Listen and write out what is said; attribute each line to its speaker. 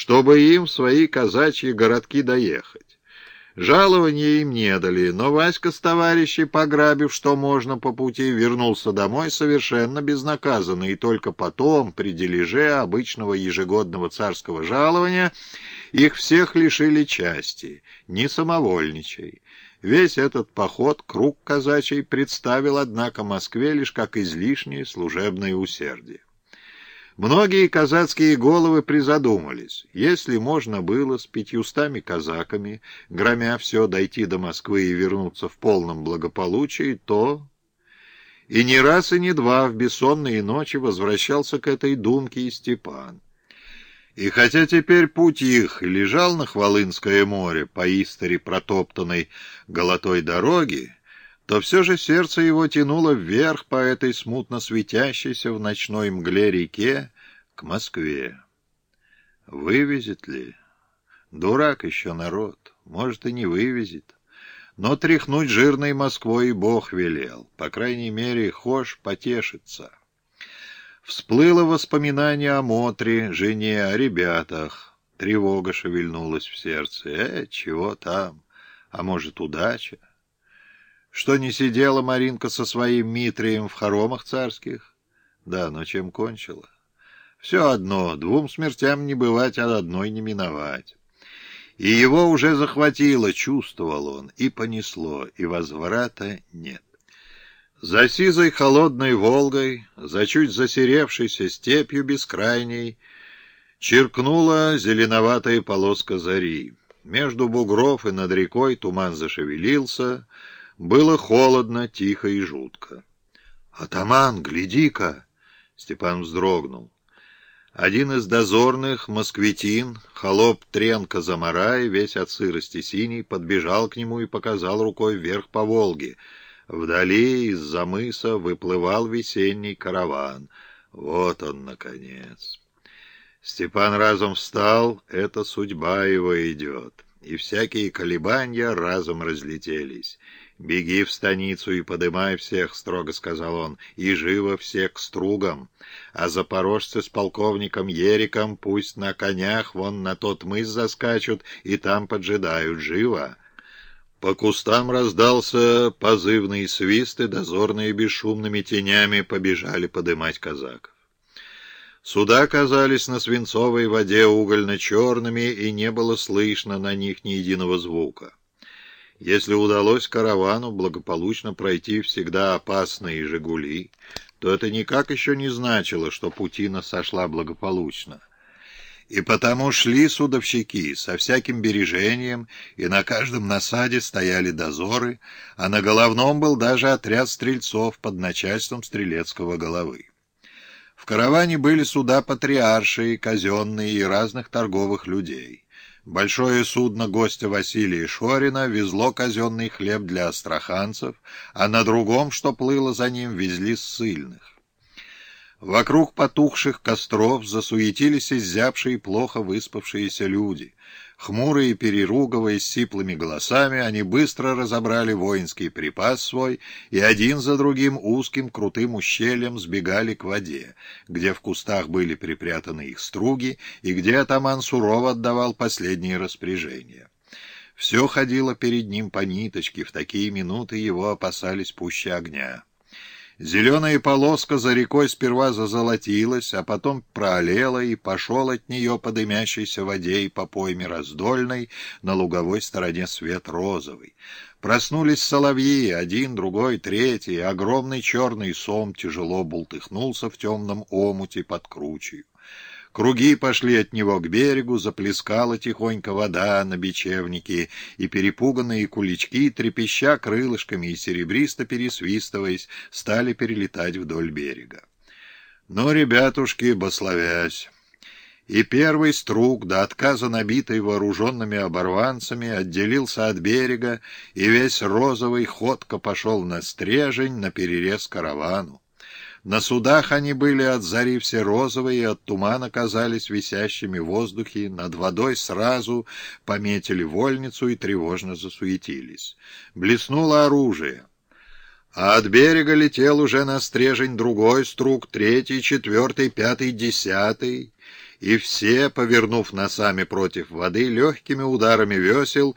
Speaker 1: чтобы им в свои казачьи городки доехать. Жалования им не дали, но Васька с товарищей, пограбив что можно по пути, вернулся домой совершенно безнаказанно, и только потом, при дележе обычного ежегодного царского жалования, их всех лишили части, не самовольничай. Весь этот поход, круг казачий, представил, однако, Москве лишь как излишнее служебное усердие. Многие казацкие головы призадумались, если можно было с пятьюстами казаками, громя все, дойти до Москвы и вернуться в полном благополучии, то... И не раз и не два в бессонные ночи возвращался к этой думке и Степан. И хотя теперь путь их лежал на Хвалынское море по истори протоптанной голотой дороги, то все же сердце его тянуло вверх по этой смутно светящейся в ночной мгле реке к Москве. Вывезет ли? Дурак еще народ, может, и не вывезет. Но тряхнуть жирной Москвой Бог велел, по крайней мере, хошь потешится. Всплыло воспоминание о Мотре, жене, о ребятах. Тревога шевельнулась в сердце. Э, чего там? А может, удача? Что не сидела Маринка со своим Митрием в хоромах царских? Да, но чем кончила? Все одно, двум смертям не бывать, а одной не миновать. И его уже захватило, чувствовал он, и понесло, и возврата нет. За сизой холодной Волгой, за чуть засеревшейся степью бескрайней, черкнула зеленоватая полоска зари. Между бугров и над рекой туман зашевелился, было холодно, тихо и жутко. «Атаман, гляди-ка!» Степан вздрогнул. Один из дозорных, москвитин, холоп Тренко Замарай, весь от сырости синий, подбежал к нему и показал рукой вверх по Волге. Вдали из-за мыса выплывал весенний караван. Вот он, наконец. Степан разом встал, это судьба его идет и всякие колебания разом разлетелись. «Беги в станицу и подымай всех», — строго сказал он, — «и живо всех к стругам. А запорожцы с полковником Ериком пусть на конях вон на тот мыс заскачут и там поджидают живо». По кустам раздался позывный свист, и дозорные бесшумными тенями побежали подымать казаков. Суда казались на свинцовой воде угольно-черными, и не было слышно на них ни единого звука. Если удалось каравану благополучно пройти всегда опасные «Жигули», то это никак еще не значило, что путина сошла благополучно. И потому шли судовщики со всяким бережением, и на каждом насаде стояли дозоры, а на головном был даже отряд стрельцов под начальством стрелецкого головы. В караване были суда патриаршие, казенные и разных торговых людей. Большое судно гостя Василия Шорина везло казенный хлеб для астраханцев, а на другом, что плыло за ним, везли ссыльных. Вокруг потухших костров засуетились изябшие плохо выспавшиеся люди. Хмурые, переругиваясь сиплыми голосами, они быстро разобрали воинский припас свой и один за другим узким крутым ущельем сбегали к воде, где в кустах были припрятаны их струги и где атаман сурово отдавал последние распоряжения. Все ходило перед ним по ниточке, в такие минуты его опасались пуще огня. Зеленая полоска за рекой сперва зазолотилась, а потом проолела и пошел от нее по дымящейся воде и по пойме раздольной, на луговой стороне свет розовый. Проснулись соловьи, один, другой, третий, огромный черный сом тяжело бултыхнулся в темном омуте под кручей. Круги пошли от него к берегу, заплескала тихонько вода на бечевнике, и перепуганные кулички, трепеща крылышками и серебристо пересвистываясь, стали перелетать вдоль берега. Но, ребятушки, бословясь... И первый струк, до отказа набитый вооруженными оборванцами, отделился от берега, и весь розовый ходко пошел на стрежень на перерез каравану. На судах они были от зари все розовые, и от тумана казались висящими в воздухе, над водой сразу пометили вольницу и тревожно засуетились. Блеснуло оружие. А от берега летел уже на стрежень другой струк, третий, четвертый, пятый, десятый, и все, повернув носами против воды, легкими ударами весел